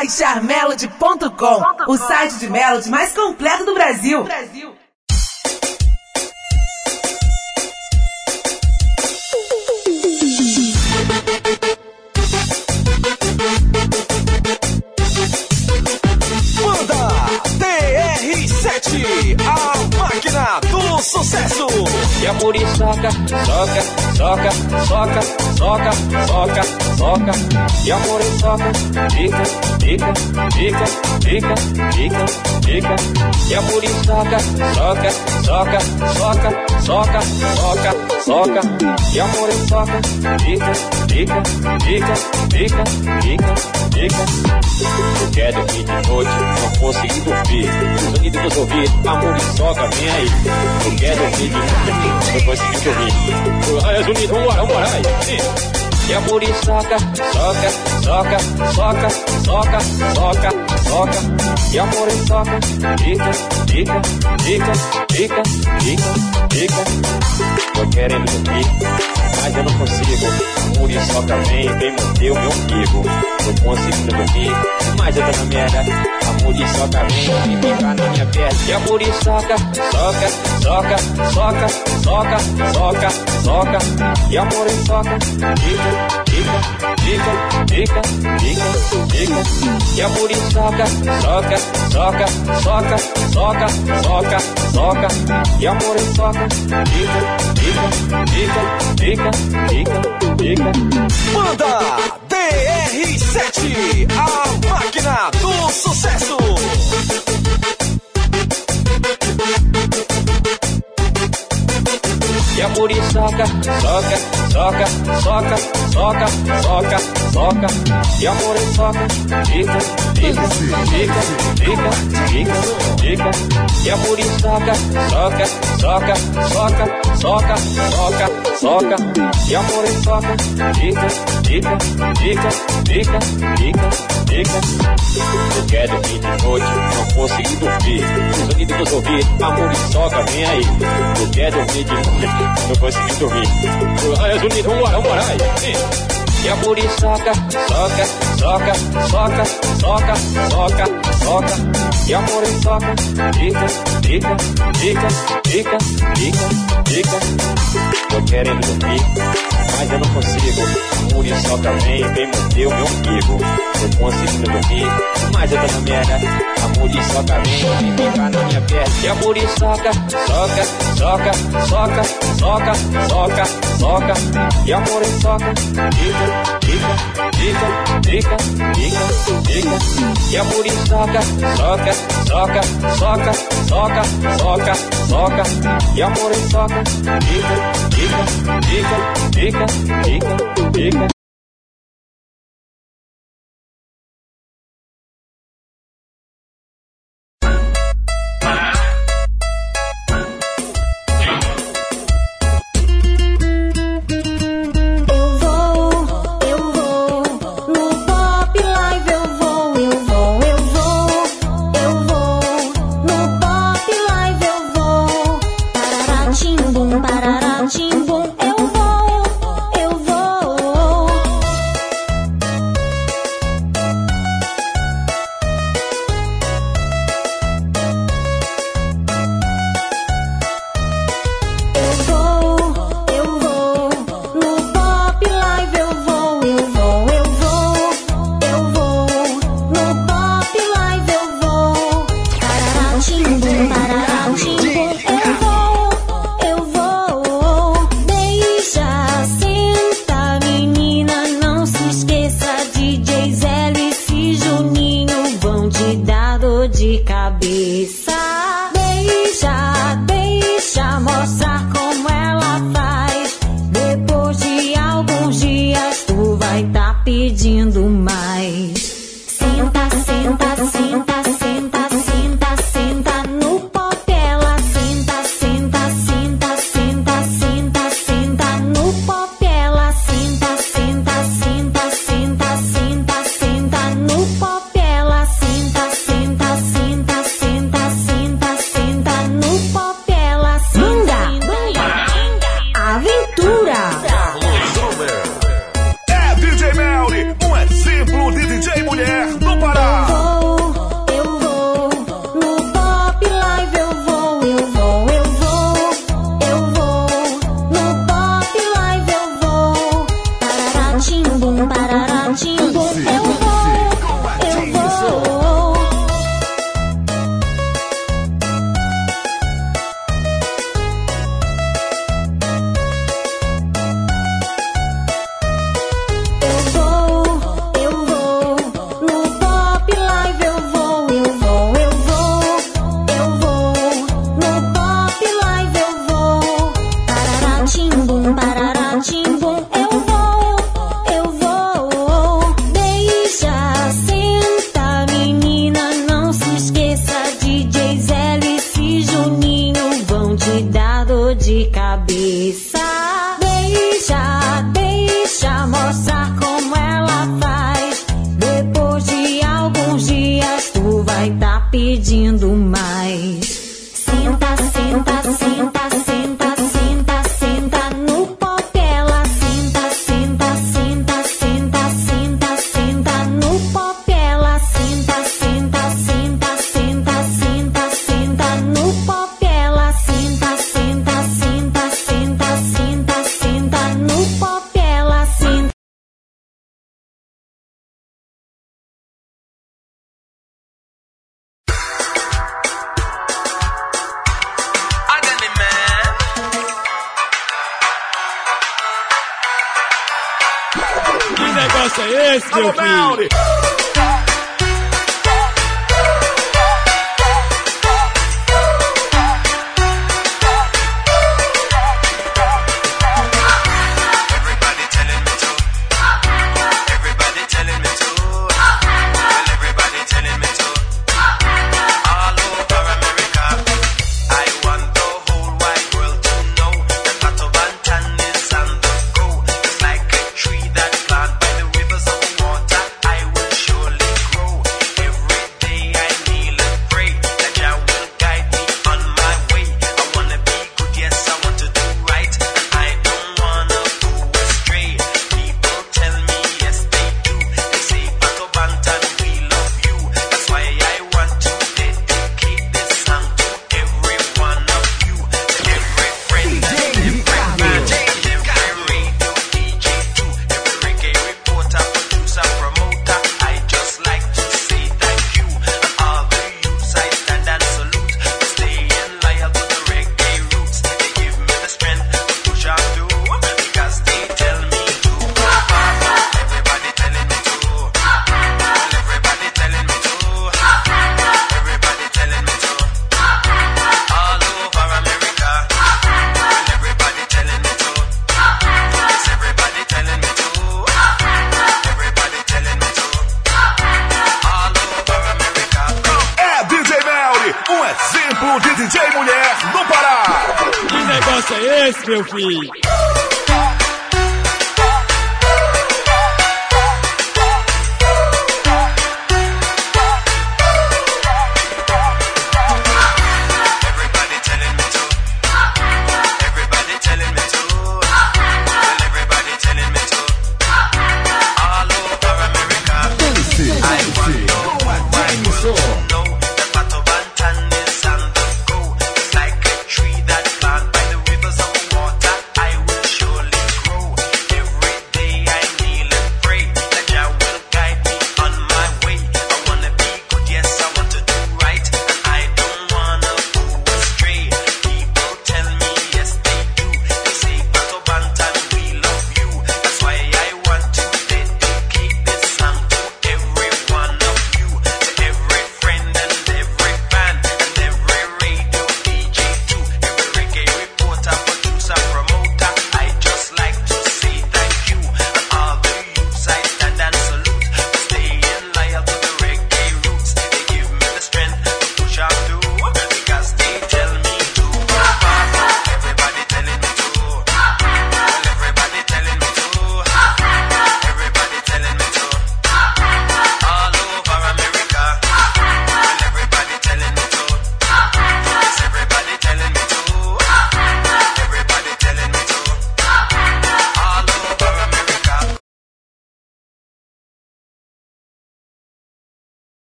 baixar melody.com, o site de Melody mais completo do Brasil. Brasil. Sucesso! E a muriçoca, soca, soca, soca, soca, soca, soca. E a muriçoca, fica, fica, fica, fica, fica, fica. E a muriçoca, soca, soca, soca, soca, soca, soca. E a muriçoca, fica, fica, fica, fica, fica, fica. Eu quero que de noite não consegui dormir. Sonido dos ouvidos, a muriçoca vem aí eu quero ouvir depois que dormir. Ai, Junito, vambora, vambora, vai. E a muriçoca, soca, soca, soca, soca, soca, soca. E a muriçoca, fica, fica, fica, fica, fica, fica. Tô querendo dormir, mas eu não consigo. A muriçoca vem, vem manter o meu umbigo. Tô conseguindo dormir, mas eu tô na merda. A muriçoca vem e fica na minha perna. E a muriçoca, soca, soca, soca, soca, soca, soca. E a muriçoca, fica, fica, fica, fica, fica, fica. E a muriçoca, soca, soca, soca, soca, soca, soca. E a muriçoca, fica, fica, fica, fica, fica, fica. Manda DR7, a máquina do sucesso. E a muriçoca, soca, soca, soca, soca, soca, soca. E a muriçoca, fica, fica, fica, fica, fica, fica. E a muriçoca, soca, soca, soca, soca, soca, soca. E a muriçoca, fica, fica, fica, fica, fica, fica. Eu quero que de noite não consegui dormir. O sonido dos ouvidos, a muriçoca vem aí. Eu quero dormir de noite não consegui dormir. Ai, Junito, vambora, vambora, vai. E a muriçoca, soca, soca, soca, soca, soca, soca. E a muriçoca, fica, fica, fica, fica, fica, fica. Tô querendo dormir, mas eu não consigo. A muriçoca vem, vem manter o meu umbigo. Tô conseguindo dormir, mas eu tô na merda. A muriçoca vem e fica na minha perna. E a muriçoca, soca, soca, soca, soca, soca, soca. E a muriçoca, fica, fica, fica, fica, fica, fica. E a muriçoca, soca, soca, soca, soca, soca, soca. E a muriçoca, fica, fica, fica, fica, fica, fica.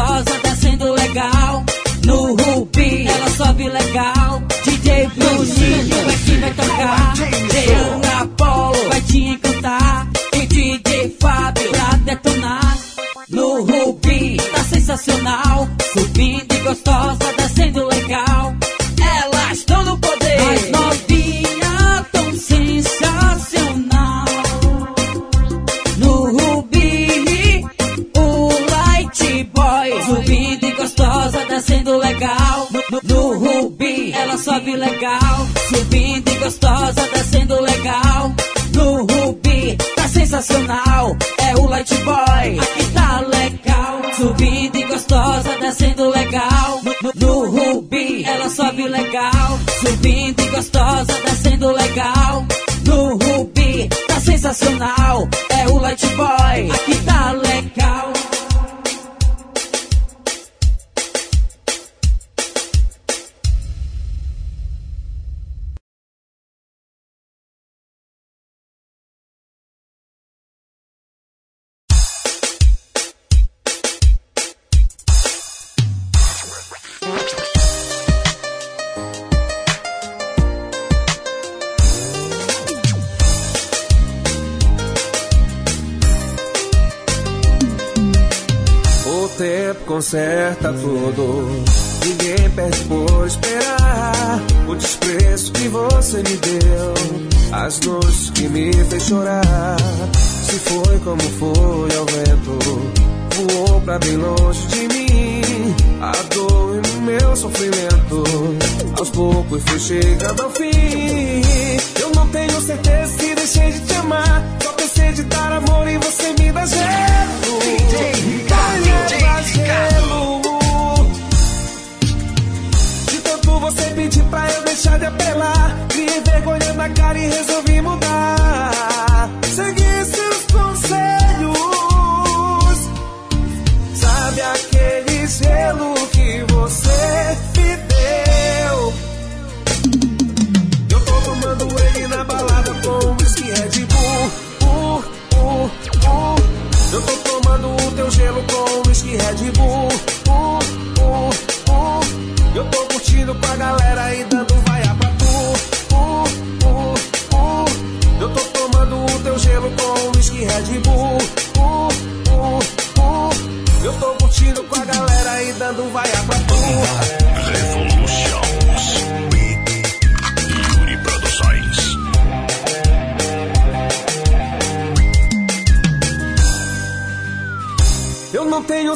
gostosa, tá legal. No Rubi, ela sobe legal. DJ Bruninho aqui vai tocar. Deana legal. subindo e gostosa, tá sendo legal. No Ruby, tá sensacional. É o Light Boy, aqui tá legal. Subindo e gostosa, tá sendo legal. No Ruby, ela sobe legal. Subindo e gostosa, tá sendo legal. No Ruby, tá sensacional. É o Light Boy, aqui conserta tudo. Ninguém perde por esperar o desprezo que você me deu, as dores que me fez chorar. Se foi como foi ao vento, voou pra bem longe de mim. A dor e o meu sofrimento, aos poucos foi chegando ao fim. Eu não tenho certeza se deixei de te amar, só pensei de dar amor e você me dá gelo. DJ pra eu deixar de apelar, me envergonhando na cara e resolvi mudar. Segui seus conselhos, sabe aquele gelo que você me deu? Eu tô tomando ele na balada com whisky Red Bull. Uh, uh, uh. Eu tô tomando o teu gelo com whisky Red Bull.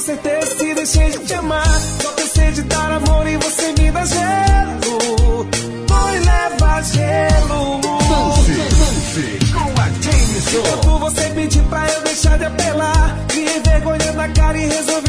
Certeza se deixei de te amar. Só pensei de dar amor e você me dá gelo. Foi leva gelo. Dance, dance com a Jameson. Quando você pedir pra eu deixar de apelar, me envergonhei na cara e resolvi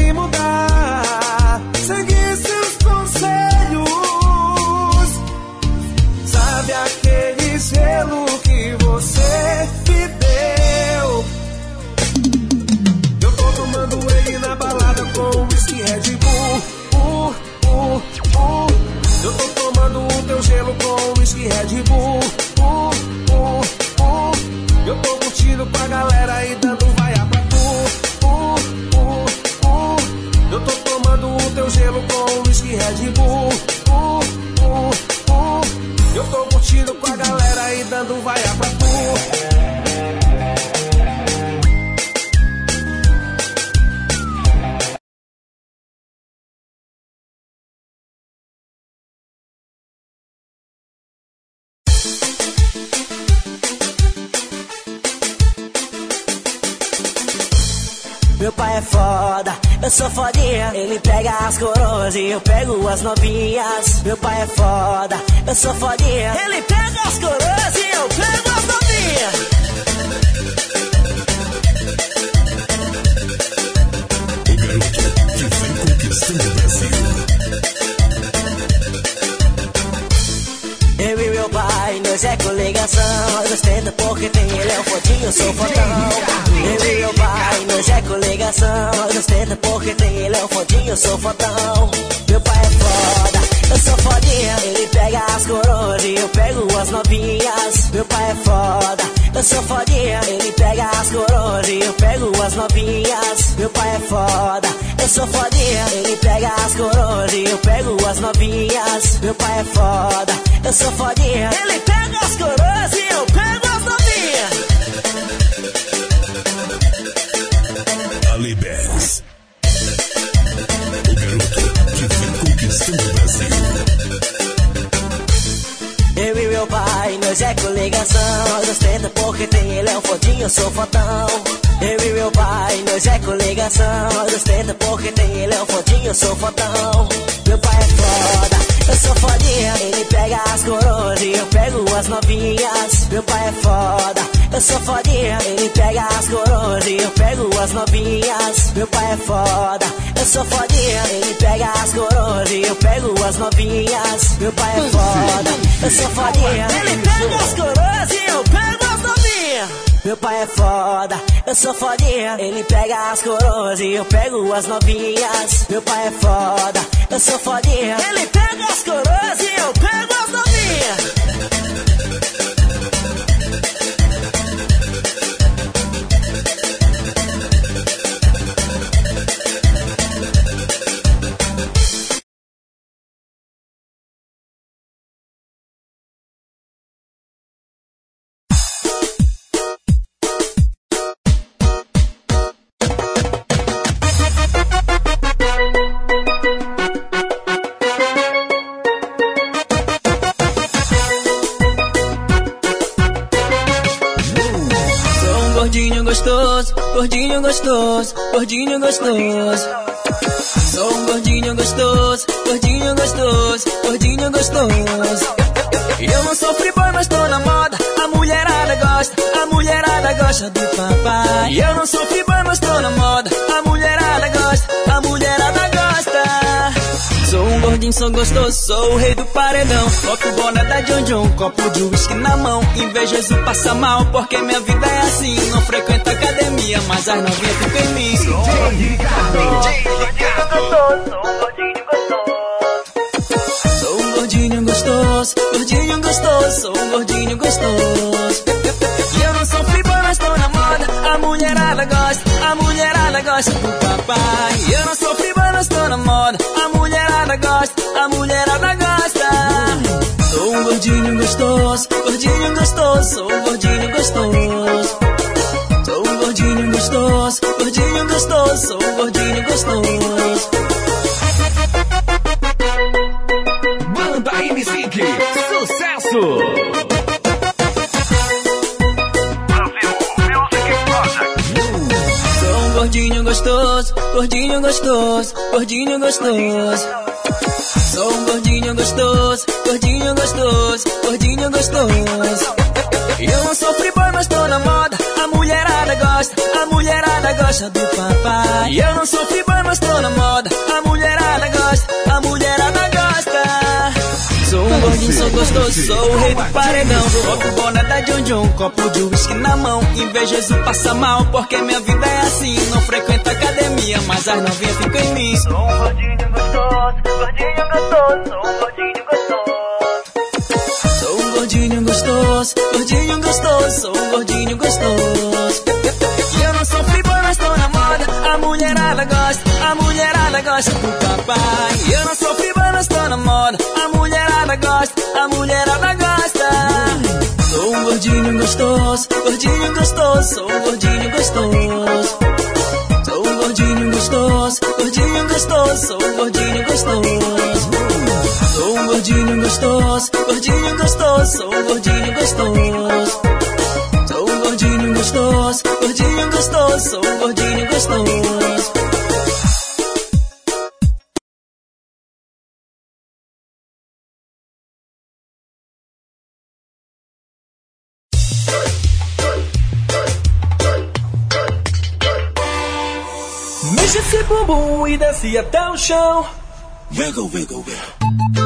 e eu pego as novinhas. Meu pai é foda, eu sou fodinha. Ele pega as coroas e eu pego as novinhas. O garoto que vem conquistando o Brasil. Eu e meu pai, nós é coligação. Nós ostenta porque tem ele, é um fodinho, eu sou fodão. Eu e meu pai, nós é coligação. Nós ostenta porque tem ele, é um fodinho, eu sou fodão. Meu pai é foda, eu sou fodinha. Ele pega as coroas e eu pego as novinhas. Meu pai é foda, eu sou fodinha. Ele pega as coroas e eu pego as novinhas. Meu pai é foda, eu sou fodinha. Ele pega as coroas e eu pego as novinhas. Meu pai é foda, eu sou fodinha. Ele pega as coroas e eu pego Eu e meu pai, nós é coligação. Nós ostenta porque tem ele, é um fodinho, eu sou fodão. Eu e meu pai, nós é coligação. Nós ostenta porque tem ele, é um fodinho, eu sou fodão. Meu pai é foda, eu sou fodinha. Ele pega as coroas e eu pego as novinhas. Meu pai é foda, eu sou fodinha. Ele pega as coroas e eu pego as novinhas. Meu pai é foda, eu sou fodinha. Ele pega as coroas e eu pego as novinhas. Meu pai é foda, eu sou fodinha. Ele pega as coroas e eu pego as novinhas. Meu pai é foda, eu sou fodinha. Ele pega as coroas e eu pego as novinhas. Meu pai é foda, eu sou fodinha. Ele pega as coroas e eu pego as novinhas. Gordinho gostoso. Sou um gordinho gostoso, gordinho gostoso, gordinho gostoso. Eu não sou free-boy, mas tô na moda. A mulherada gosta, a mulherada gosta do papai. Eu não sou free-boy, mas tô na moda. A mulherada gosta, a mulherada gosta. Sou um gordinho, sou gostoso, sou o rei do paredão. Boto o boné da John John, copo de uísque na mão. Invejoso passa mal, porque minha vida é assim. Não frequento academia, mas as novinhas ficam em mim. Sou um gordinho gostoso, gordinho gostoso, sou um gordinho gostoso. E eu não sou free-boy, mas tô na moda. A mulherada gosta, a mulherada gosta do papai. Eu não sou free-boy, sou um gordinho gostoso. Sou um gordinho gostoso, gordinho gostoso, sou um gordinho gostoso. Banda M5, sucesso! Sou gordinho gostoso, gordinho gostoso, gordinho gostoso. Sou um gordinho gostoso, gordinho gostoso, gordinho gostoso. Eu não sou boy, mas tô na moda. A mulherada gosta, a mulherada gosta do papai. Eu não sou boy, mas tô na moda. A mulherada gosta, a mulherada gosta. Sou um gordinho, sou gostoso, sou o rei do paredão. Boto boné da John John, copo de whisky na mão. Invejoso passa mal, porque minha vida é assim. Não frequento academia, mas as novinhas ficam em mim. Sou um gordinho gostoso, gordinho gostoso, sou um gordinho gostoso. Gordinho gostoso, gordinho gostoso, sou um gordinho gostoso. E eu não sou boy, mas tô na moda. A mulherada gosta, a mulherada gosta do papai. Eu não sou boy, mas tô na moda. A mulherada gosta, a mulherada gosta. Sou um gordinho gostoso, gordinho gostoso, sou um gordinho gostoso. Sou um gordinho gostoso, gordinho gostoso, sou um gordinho gostoso. Sou um gordinho gostoso, gordinho gostoso, sou um gordinho gostoso. Sou um gordinho gostoso, gordinho gostoso, sou um gordinho gostoso. Mexe esse bumbum e desce até o chão. Wiggle, wiggle, wiggle. Wiggle,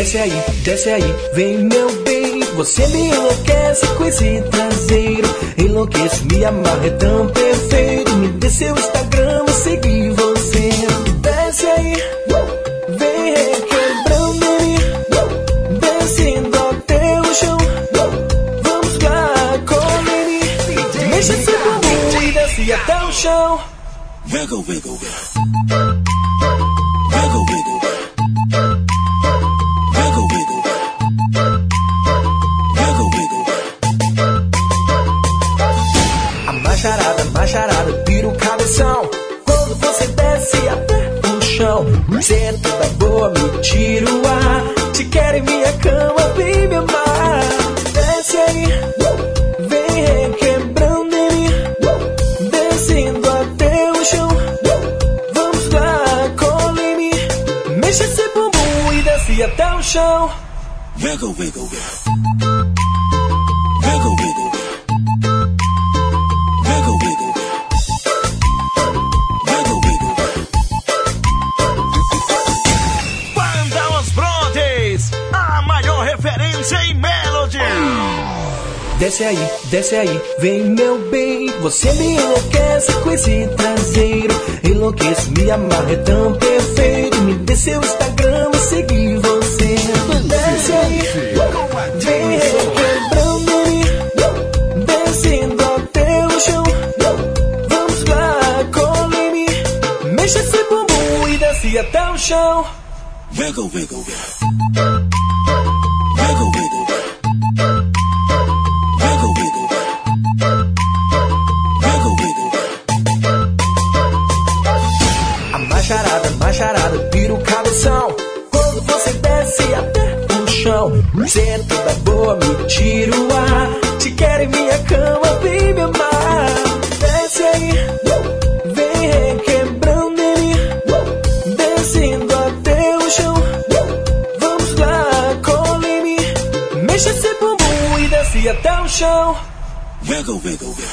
Desce aí, desce aí, vem meu bem. Você me enlouquece com esse traseiro. Enlouqueço, me amarra, é tão perfeito. Me dê seu Instagram, vou seguir você. Desce aí, vem requebrando ele. Descendo até o chão. Vamos lá, come Mexa esse bumbum e desce até o chão. Wiggle, wiggle. Wiggle, Desce aí, vem meu bem. Você me enlouquece com esse traseiro. Enlouqueço, me amarra, é tão perfeito. Me dê seu Instagram, vou seguir você. Desce aí, vem requebrando ele. Descendo até o chão. Vamos lá, cola em mim. Mexa esse bumbum e desce até o chão. Wiggle, wiggle. Wiggle, Wiggle, wiggle, wiggle.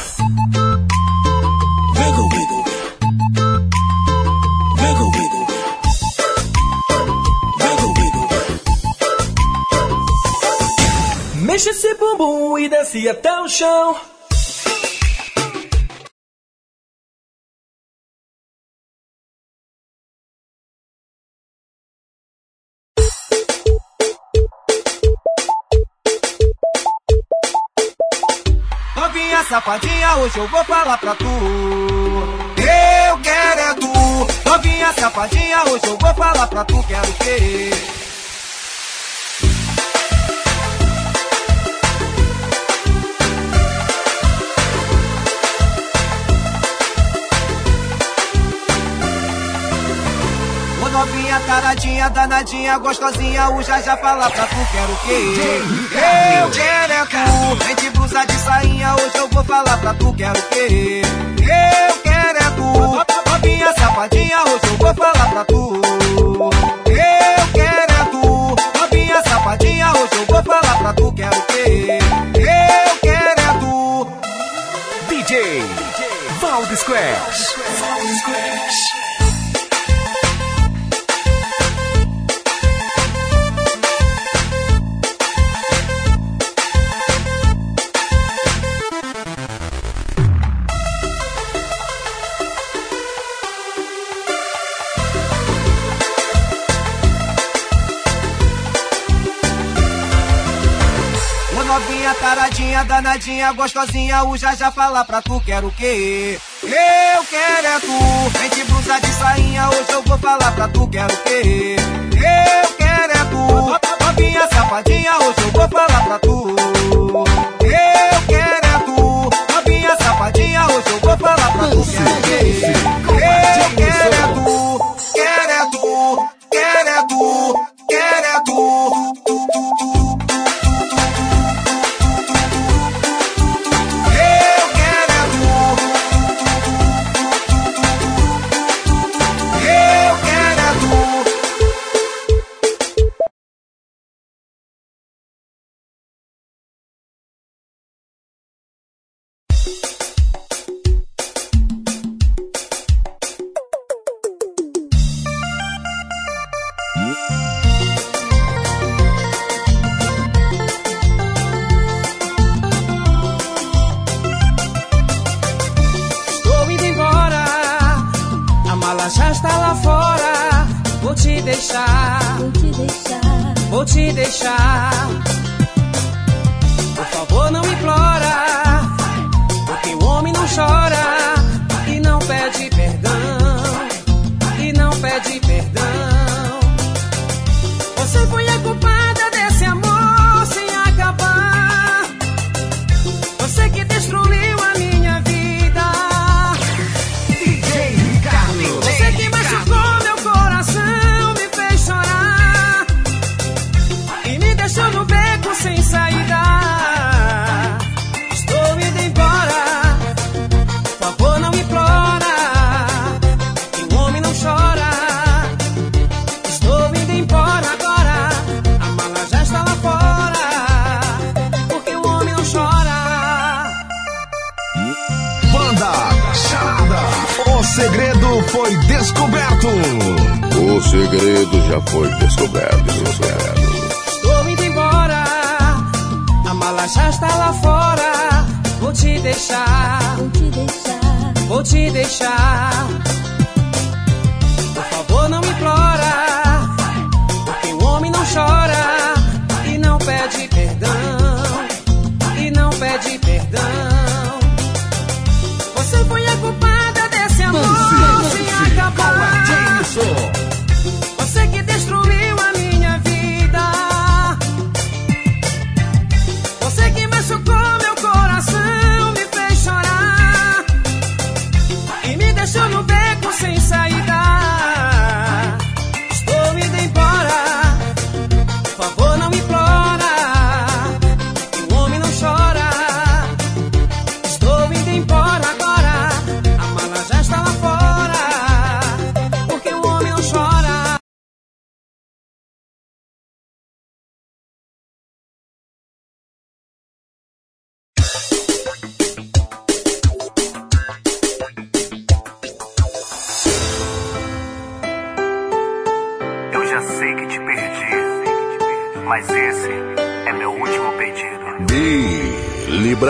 Mexa esse bumbum e desce até o chão. safadinha, hoje eu vou falar pra tu. Eu quero é tu, novinha safadinha, hoje eu vou falar pra tu, quero ter. novinha, taradinha, danadinha, gostosinha. O já já fala pra tu, quero o quê? Eu quero é tu, vem de usa de sainha, hoje eu vou falar pra tu, quero o quê? Eu quero é tu, novinha safadinha, hoje eu vou falar pra tu. Eu quero é tu, novinha safadinha, hoje eu vou falar pra tu, quero o quê? Eu quero é tu. DJ, DJ. Valdes Crash. Valdes Crash. Descaradinha, danadinha, gostosinha, o já já fala pra tu, quero o quê? Eu quero é tu, vem de blusa de sainha, hoje eu vou falar pra tu, quero o quê? Eu quero é tu, novinha safadinha, hoje eu vou falar pra tu. Eu quero é tu, novinha safadinha, hoje eu vou falar pra tu, quero o quê? Eu quero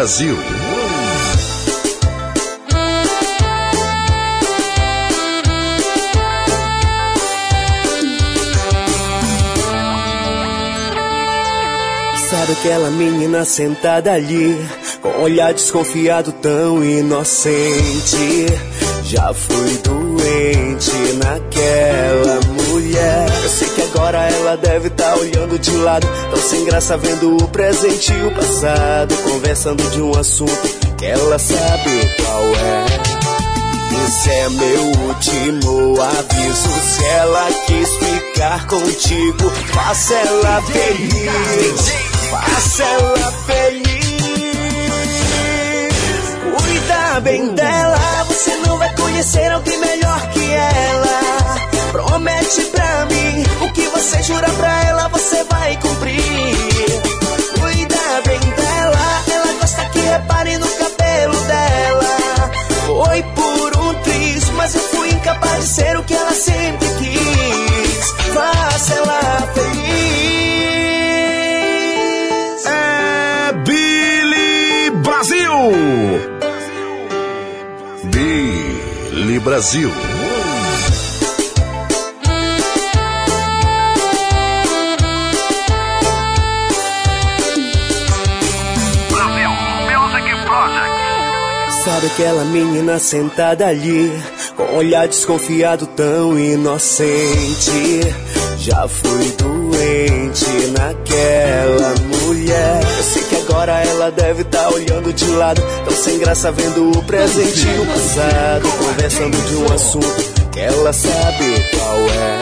Brasil. Sabe aquela menina sentada ali, com um olhar desconfiado tão inocente? Já fui doente naquela mulher. Eu sei que agora ela deve estar tá olhando de lado. Tão sem graça vendo o presente e o passado. Conversando de um assunto que ela sabe qual é. Esse é meu último aviso. Se ela quis ficar contigo, faça ela feliz. Faça ela feliz. Cuida bem dela, você não vai conhecer alguém melhor que ela. Promete pra mim que você jura pra ela, você vai cumprir. Cuida bem dela, ela gosta que repare no cabelo dela. Foi por um triz, mas eu fui incapaz de ser o que ela sempre quis. Faça ela feliz. É Billy Brasil. Billy Brasil. Brasil Sabe aquela menina sentada ali, com olhar desconfiado tão inocente? Já fui doente naquela mulher. Eu sei que agora ela deve estar olhando de lado, tão sem graça vendo o presente e o passado, conversando de um assunto que ela sabe qual é.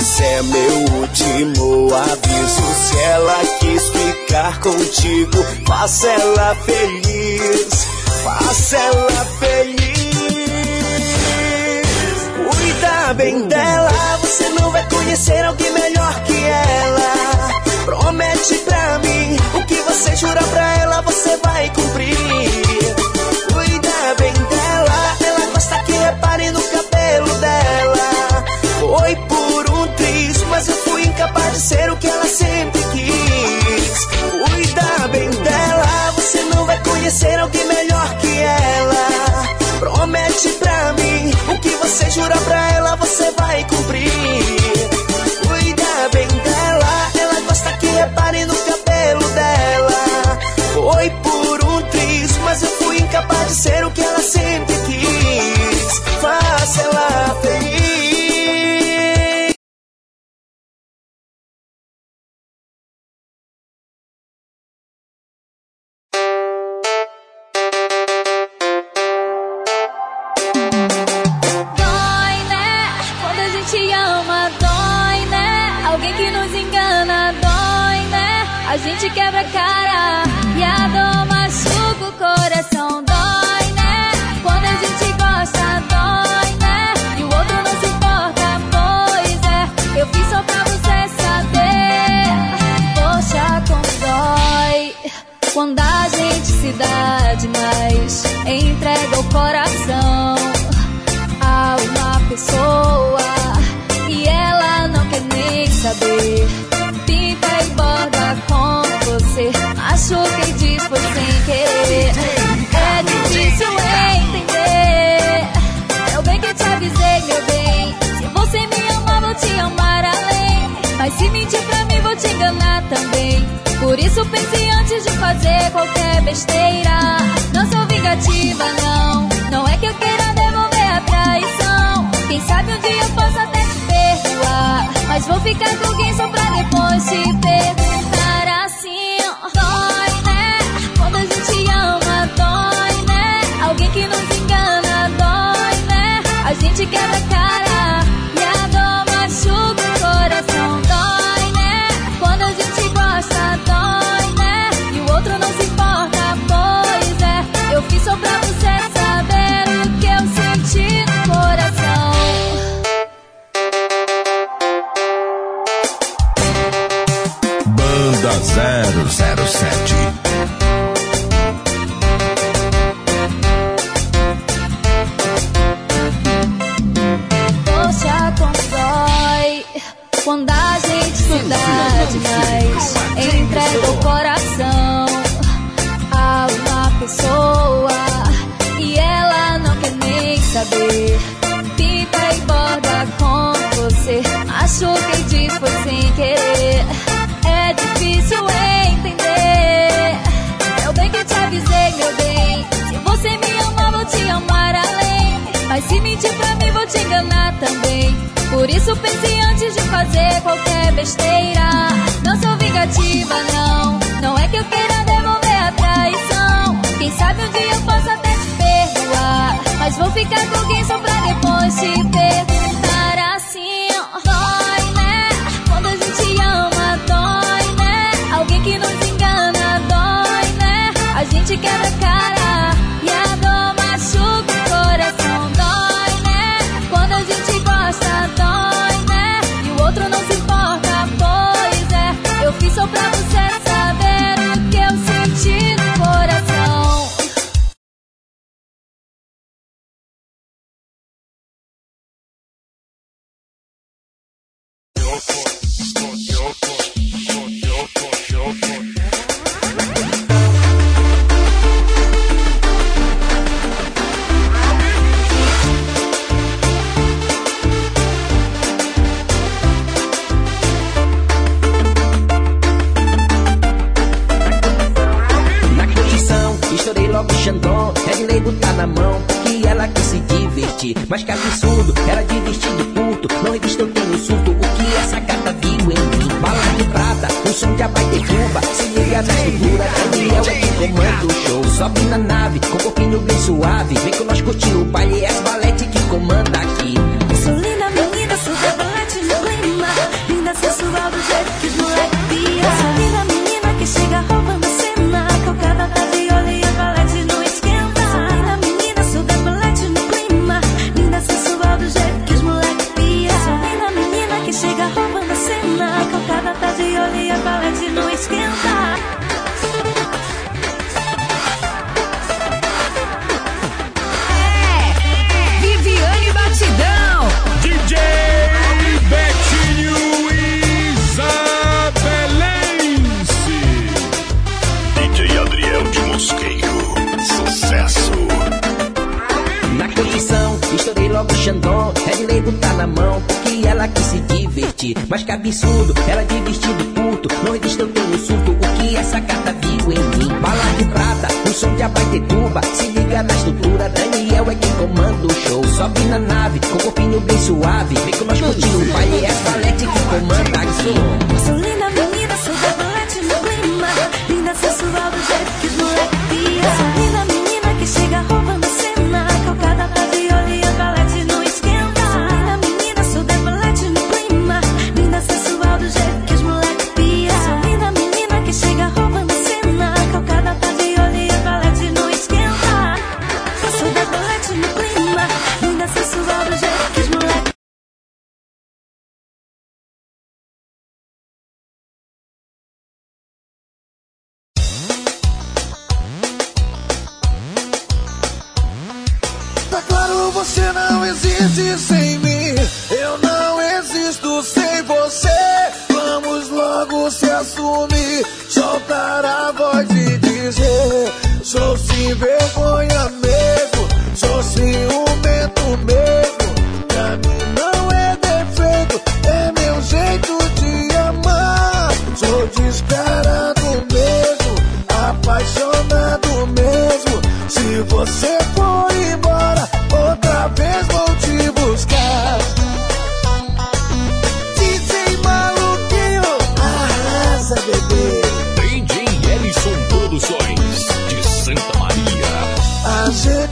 Esse é meu último aviso. Se ela quis ficar contigo, faça ela feliz. Faça ela feliz. Cuida bem dela, você não vai conhecer alguém melhor que ela. Promete pra mim o que você jura pra ela, você vai cumprir. Cuida bem dela, ela gosta que repare no cabelo dela. Foi por um triz, mas eu fui incapaz de ser o que conhecer alguém melhor que ela. Promete pra mim o que você jura pra ela, você vai cumprir.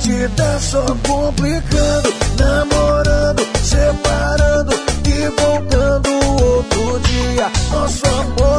te tá só complicando. Namorando, separando e voltando outro dia. Nosso amor.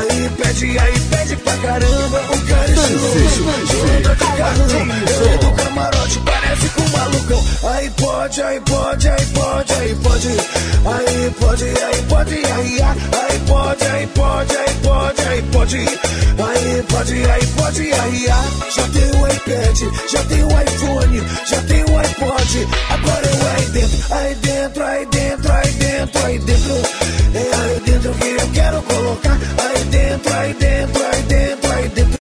Aí pede, aí pede pra caramba. O cara é de carrão. Eu do camarote, parece com um malucão. Aí pode, aí pode, aí pode, aí pode. Aí pode, aí pode, aí ah. Aí pode, aí pode, aí pode, aí pode. Aí pode, aí pode, aí ah. Já tem o iPad, já tem o iPhone, já tem o iPod. Agora eu aí dentro, aí dentro, aí dentro, aí dentro, aí dentro. É aí dentro que eu quero colocar. Dentro, aí dentro, aí dentro, aí dentro.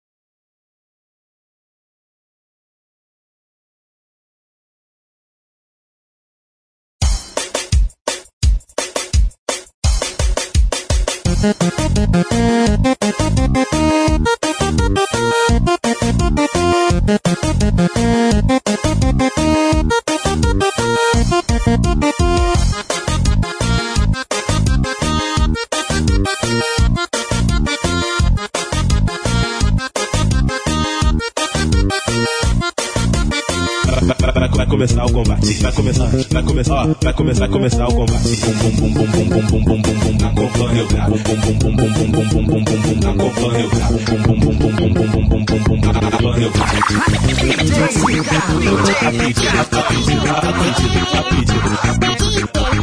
Combate. Vai começar, vai começar, vai começar, vai começar o combate. Bum bum bum bum bum bum bum bum bum bum. Grau. Bum bum bum bum bum bum bum bum bum bum bum. Acompanha o grau. Bum bum bum bum bum bum bum bum bum bum bum. Acompanha o grau. A pedido, a pedido, a pedido, a pedido.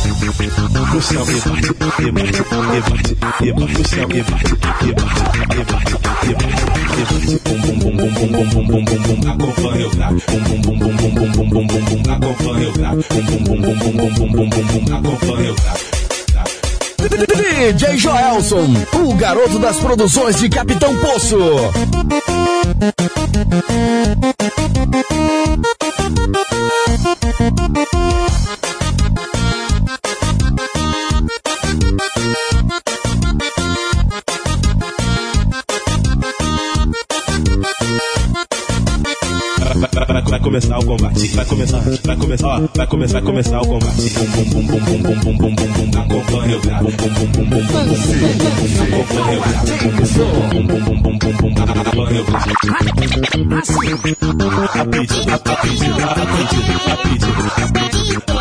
O céu me bate, me bate, me bate, me bate. O céu me bate, me bate, me bate, me bate, me bate. Bum bum bum bum bum bum bum bum bum bum. Acompanha o grau. Bum bum bum bum bum bum bum bum bum bum. Acompanha o grau. Bum bum bum bum bum bum bum bum bum bum. Acompanha o grau. DJ Joelson, o garoto das produções de Capitão Poço. Vai, começar o combate. Vai começar, vai começar, vai começar, vai começar o combate. Bum bum bum bum bum bum bum bum bum bum. Bum bum bum bum bum bum bum bum bum bum. Bum bum bum bum bum bum bum. Acompanha o grau. A pedido, a pedido, a pedido, a pedido,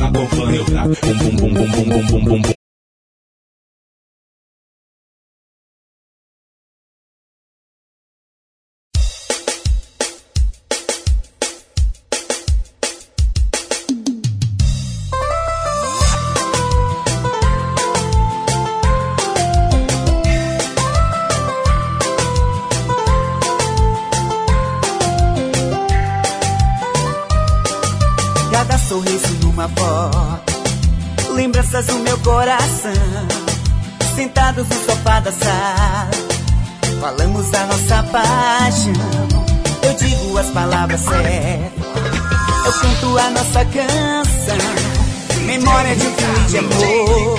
Acompanha o sentados no sofá da sala, falamos da nossa paixão. Eu digo as palavras certas, eu canto a nossa canção. Memória de um filme de amor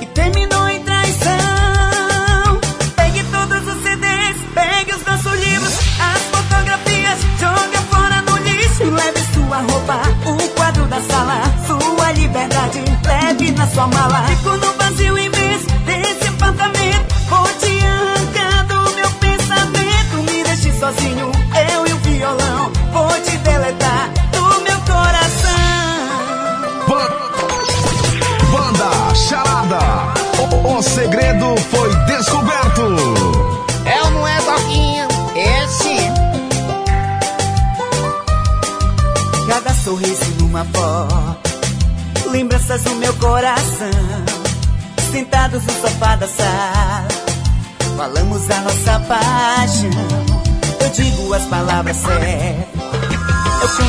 que terminou em traição. Pegue todos os CDs, pegue os nossos livros, as fotografias, joga fora no lixo. Leve sua roupa, o quadro da sala, sua liberdade, leve na sua mala. Fico no vazio e deletar do meu coração. Banda Charada. O, o segredo foi descoberto. É ou não é, Doquinha? Sim. Cada sorriso numa foto. Lembranças no meu coração. Sentados no sofá da sala. Falamos a nossa paixão. Eu digo as palavras certas.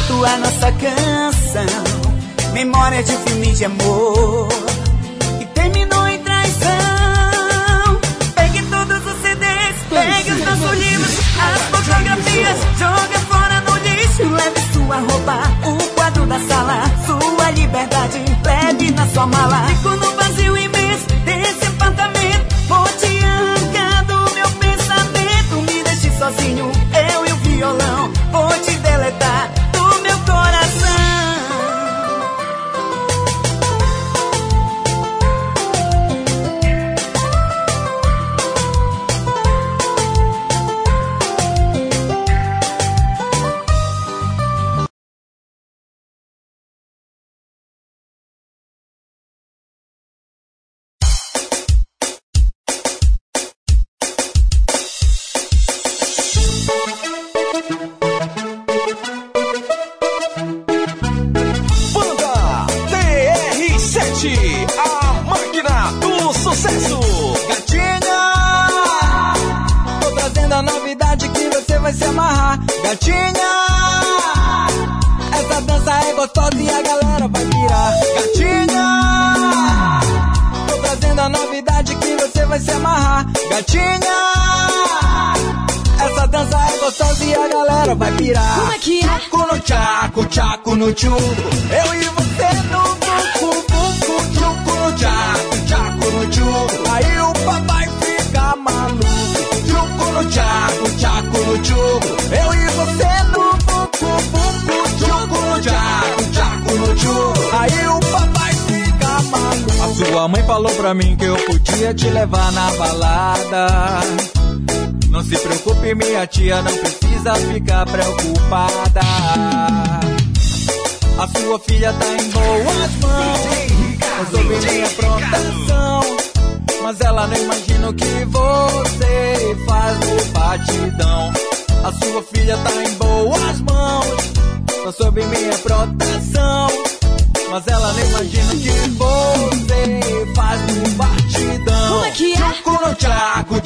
Canto a nossa canção. Memória de um filme de amor. Que terminou em traição. Pegue todos os CDs. Pegue os nossos. As fotografias. Joga fora no lixo. Leve sua roupa. O quadro da sala. Sua liberdade. Leve na sua mala. Fico no vazio vez desse apartamento. Vou te arrancar do meu pensamento. Me deixe sozinho. Eu e o violão.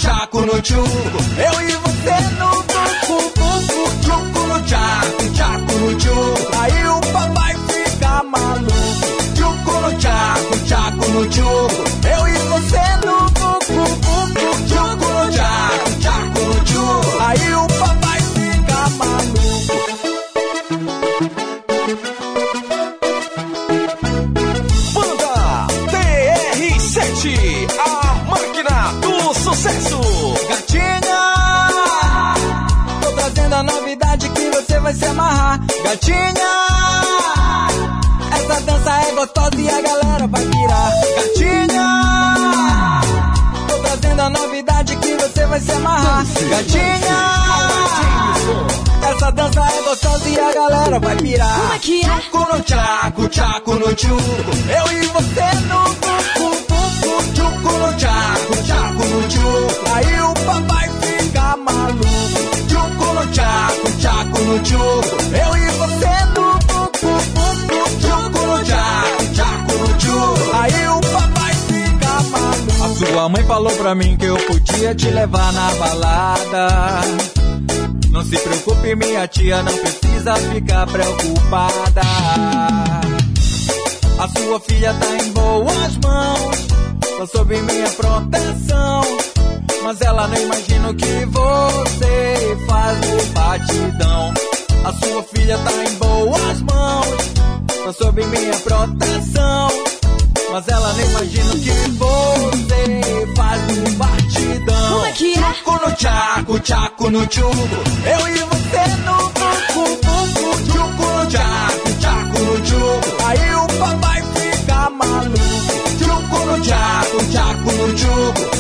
Tchaco no tchuco. Eu e Gatinha, essa dança é gostosa e a galera vai pirar. Como é que é? Tchaco no tchaco, tchaco no tchuco. Eu e você no buco, buco, tchuco no tchaco, tchaco no tchuco. Aí o papai fica maluco. Tchuco no tchaco, tchaco no tchuco. Eu sua mãe falou pra mim que eu podia te levar na balada. Não se preocupe, minha tia, não precisa ficar preocupada. A sua filha tá em boas mãos, tá sob minha proteção. Mas ela não imagina o que você faz no batidão. A sua filha tá em boas mãos, tá sob minha proteção. Mas ela nem imagina que você faz um partidão. Como é que é? Tchaco no tchaco, tchaco no tchuco. Eu e você no buco, buco, tchuco no tchaco, tchaco no tchuco. Aí o papai fica maluco. Tchuco no tchaco, tchaco no tchuco.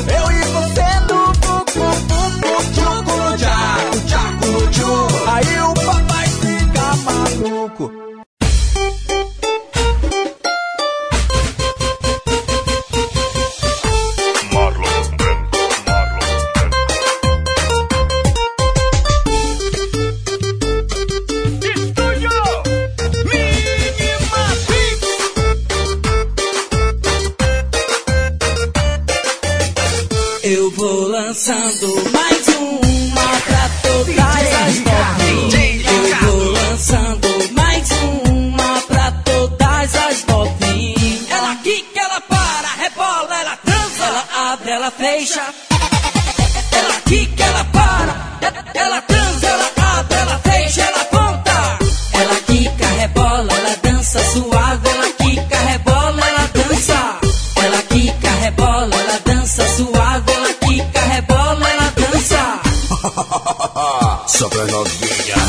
Eu vou lançando mais uma pra todas as novinhas. Eu vou lançando mais uma pra todas as novinhas. Ela quica, ela para, rebola, ela transa, ela abre, ela fecha. soprano genial.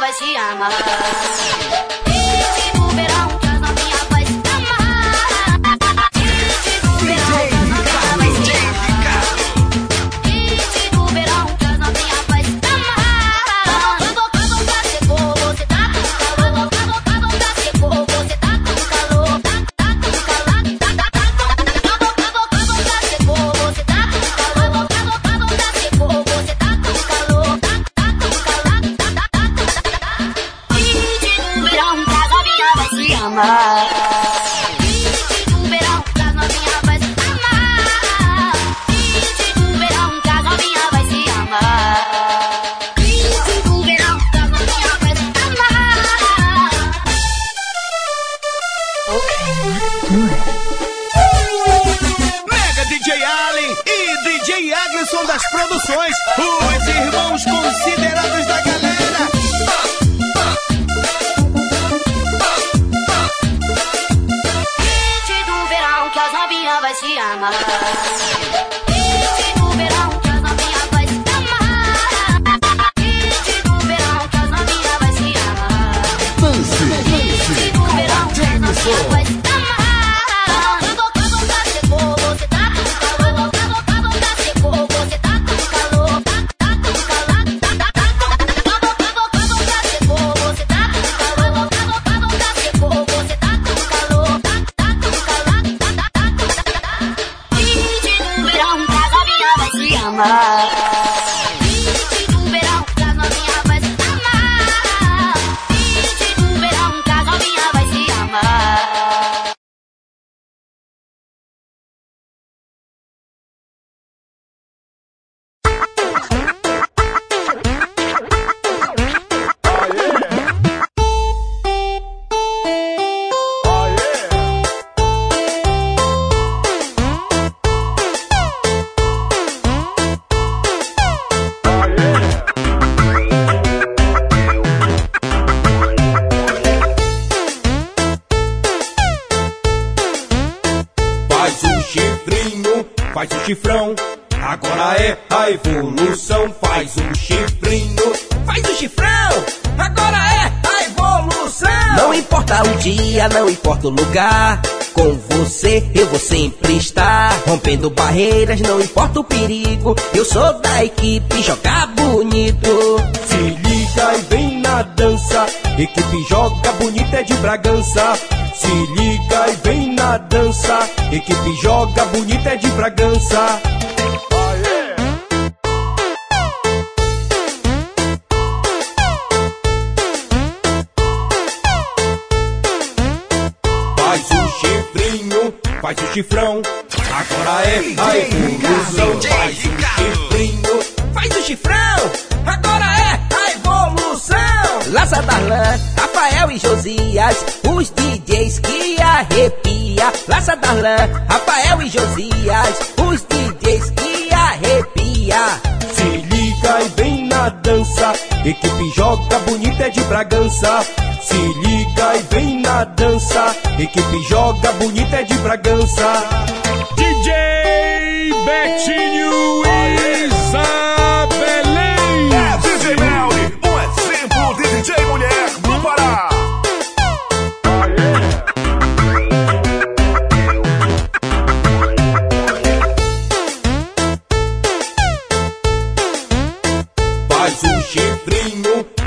vai se amar. agora é a evolução. Faz um chifrinho, faz o um chifrão, agora é a evolução. Não importa o dia, não importa o lugar. Com você eu vou sempre estar Rompendo barreiras, não importa o perigo Eu sou da equipe joga Bonito Se liga e vem na dança Equipe Joga Bonita é de Bragança Se liga e vem na dança Equipe Joga Bonita é de Bragança faz o chifrão. Agora é a evolução. Faz o chifrinho. Faz o chifrão. Agora é a evolução. Laça Darlan, Rafael e Josias, os DJs que arrepia. Laça Darlan, Rafael e Josias, os DJs que arrepia. Se liga e vem na dança equipe joga bonita é de Bragança. Se liga e vem na dança, equipe joga bonita é de Bragança. DJ Betinho Isabelém. É DJ Melly, um exemplo de DJ mulher no Pará.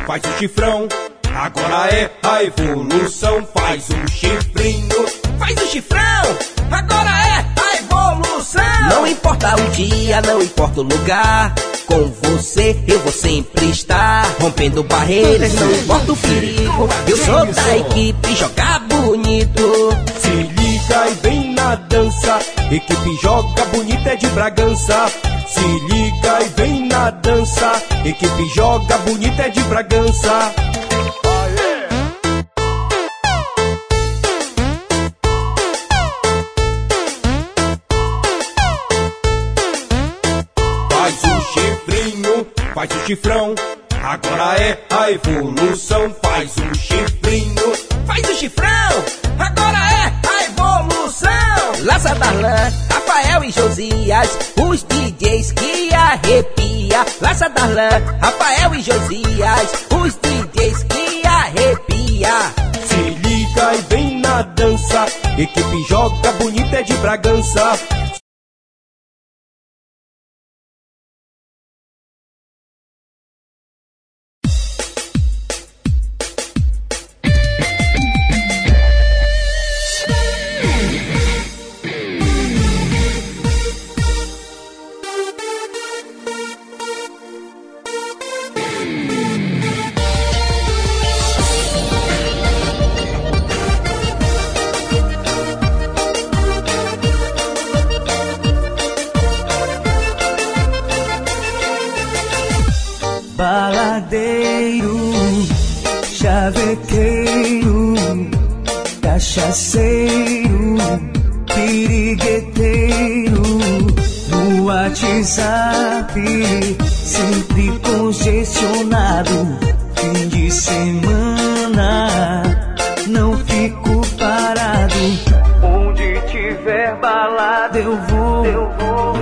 Faz o chifrão. Agora é a evolução. Faz o chifrinho, Faz o chifrão, agora é a evolução. Não importa o dia, não importa o lugar. Com você eu vou sempre estar rompendo barreiras, não importa o perigo. Eu sou da equipe jogar bonito. Se liga e vem na dança, equipe joga bonita é de Bragança. Se liga e vem na dança, equipe joga bonita é de Bragança. Faz o chifrinho, faz o chifrão. Agora é a evolução. Faz o chifrinho, Faz o chifrão, agora é a evolução. Laça Darlan, Rafael e Josias, os DJs que arrepia. Laça Darlan, Rafael e Josias, os DJs que arrepia. se liga e vem na dança. Equipe joga bonita é de Bragança. Cachaceiro, pirigueteiro, no WhatsApp, sempre congestionado, fim de semana, não fico parado, onde tiver balada eu vou, eu vou,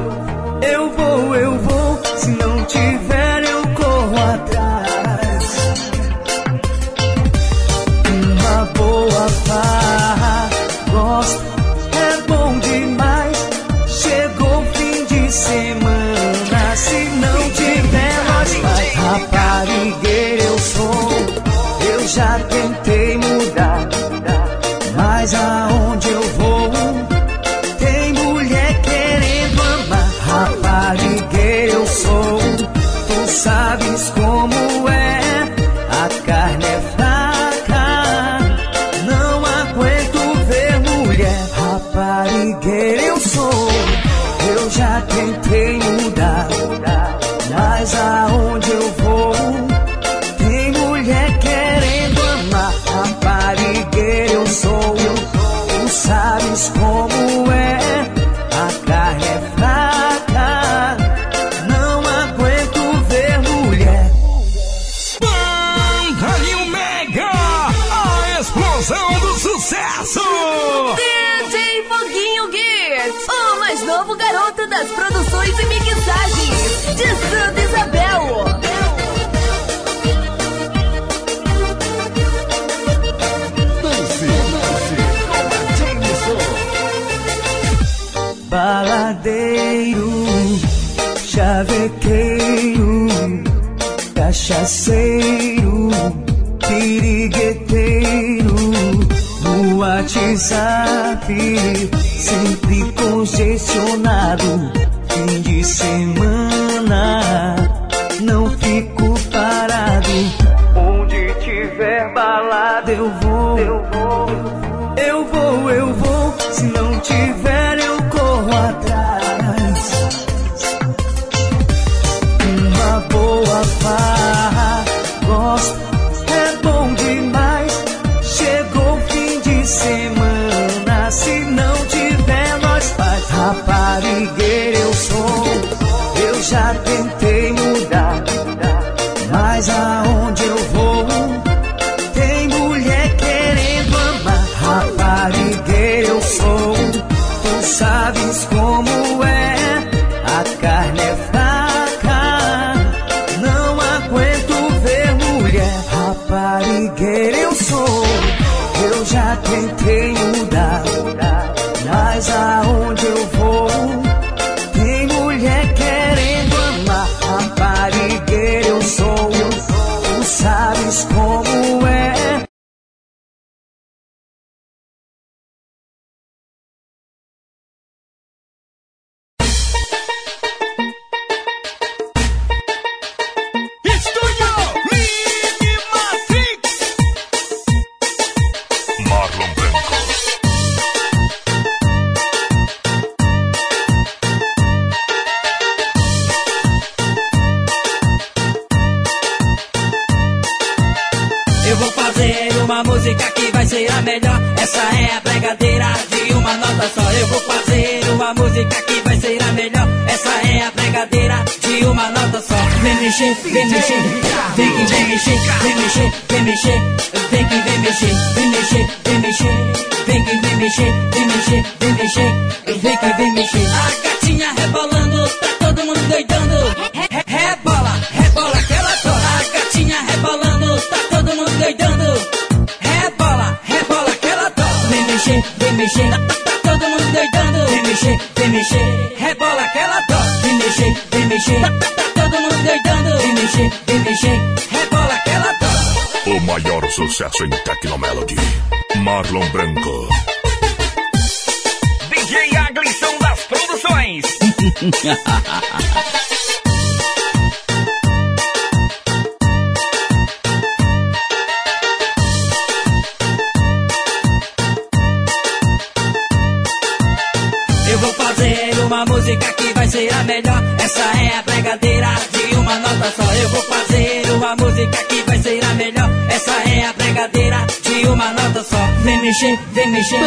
eu já garoto das produções e mixagens de Santa Isabel. Baladeiro, chavequeiro, cachaceiro, pirigueteiro, no WhatsApp, sempre congestionado, fim de semana, não fico parado, onde tiver balada eu vou, eu vou, Vem mexer, vem mexer, vem que vem mexer, vem mexer, vem mexer, vem que vem mexer, vem mexer, vem mexer, vem que vem mexer, vem mexer, vem mexer, vem que vem mexer. Sucesso em Tecnomelody. Marlon Branco. DJ Aglisson das Produções. Eu vou fazer uma música que vai ser a melhor. Essa é a pregadeira de uma nota só. Eu vou fazer uma música que vai ser a melhor. Essa é a nota só. Vem mexer, vem mexer,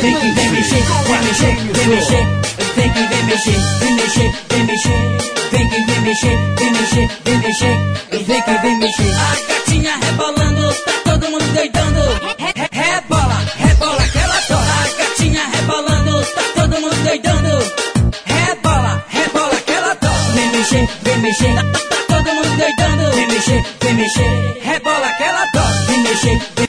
vem que vem mexer, vem mexer, vem mexer, vem que vem mexer, vem mexer, vem mexer, vem que vem mexer, vem mexer, vem mexer, vem que vem mexer. A gatinha rebolando, tá todo mundo doidando. Re- re- Rebola, rebola que ela tola. A gatinha rebolando, tá todo mundo doidando. Rebola, rebola que ela tola. Vem mexer, vem mexer, tá, tá todo mundo doidando. Vem mexer, vem mexer, rebola que ela tola. Vem mexer, vem